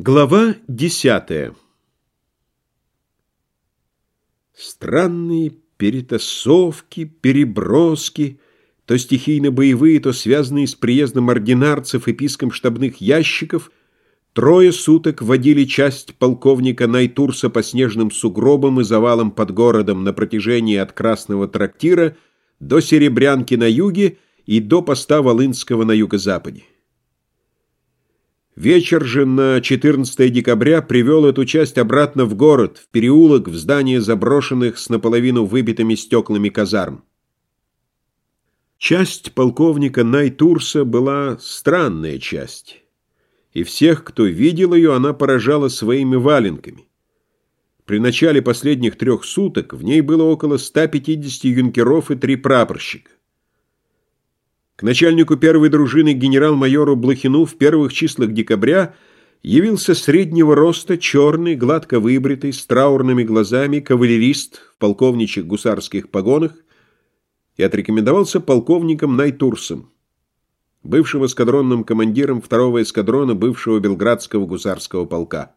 Глава десятая Странные перетасовки, переброски, то стихийно-боевые, то связанные с приездом ординарцев и писком штабных ящиков, трое суток водили часть полковника Найтурса по снежным сугробам и завалам под городом на протяжении от Красного трактира до Серебрянки на юге и до поста Волынского на юго-западе. Вечер же на 14 декабря привел эту часть обратно в город, в переулок, в здание заброшенных с наполовину выбитыми стеклами казарм. Часть полковника Найтурса была странная часть, и всех, кто видел ее, она поражала своими валенками. При начале последних трех суток в ней было около 150 юнкеров и три прапорщика. К начальнику первой дружины генерал-майору Блохину в первых числах декабря явился среднего роста, черный, гладко выбритый, с траурными глазами кавалерист в полковничьих гусарских погонах и отрекомендовался полковником Найтурсом, бывшим эскадронным командиром второго эскадрона бывшего Белградского гусарского полка.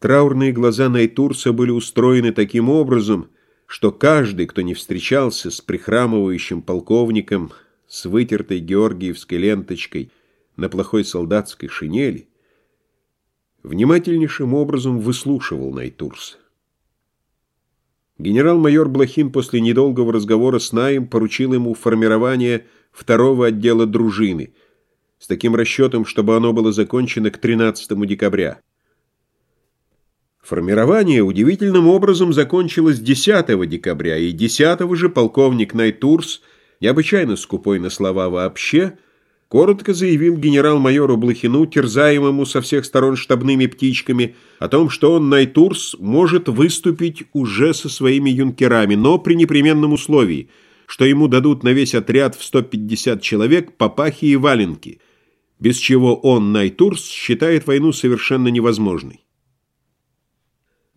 Траурные глаза Найтурса были устроены таким образом, что каждый, кто не встречался с прихрамывающим полковником с вытертой георгиевской ленточкой на плохой солдатской шинели, внимательнейшим образом выслушивал Найтурса. Генерал-майор Блохин после недолгого разговора с Наем поручил ему формирование второго отдела дружины с таким расчетом, чтобы оно было закончено к 13 декабря. Формирование удивительным образом закончилось 10 декабря, и 10 же полковник Найтурс, необычайно скупой на слова вообще, коротко заявил генерал-майору Блохину, терзаемому со всех сторон штабными птичками, о том, что он, Найтурс, может выступить уже со своими юнкерами, но при непременном условии, что ему дадут на весь отряд в 150 человек папахи и валенки, без чего он, Найтурс, считает войну совершенно невозможной.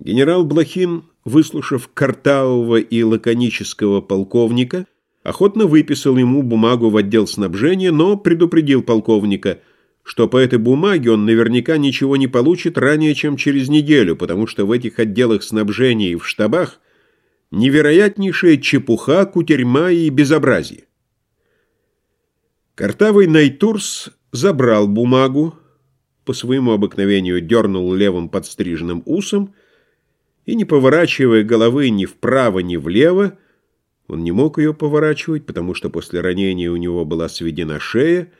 Генерал Блохин, выслушав картавого и лаконического полковника, охотно выписал ему бумагу в отдел снабжения, но предупредил полковника, что по этой бумаге он наверняка ничего не получит ранее, чем через неделю, потому что в этих отделах снабжения и в штабах невероятнейшая чепуха, кутерьма и безобразие. Картавый Найтурс забрал бумагу, по своему обыкновению дернул левым подстриженным усом и, не поворачивая головы ни вправо, ни влево, он не мог ее поворачивать, потому что после ранения у него была сведена шея,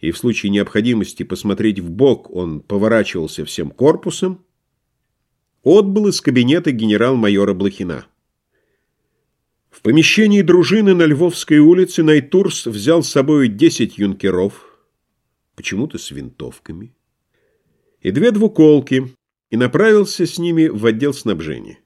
и в случае необходимости посмотреть в бок он поворачивался всем корпусом, отбыл из кабинета генерал-майора Блохина. В помещении дружины на Львовской улице Найтурс взял с собой 10 юнкеров, почему-то с винтовками, и две двуколки, и направился с ними в отдел снабжения.